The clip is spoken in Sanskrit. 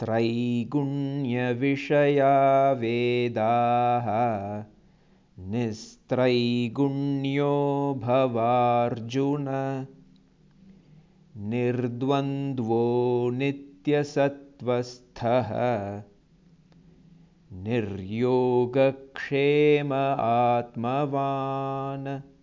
त्रैगुण्यविषया वेदाः निस्त्रैगुण्यो भवार्जुन निर्द्वन्द्वो नित्यसत्त्वस्थः निर्योगक्षेम आत्मवान्।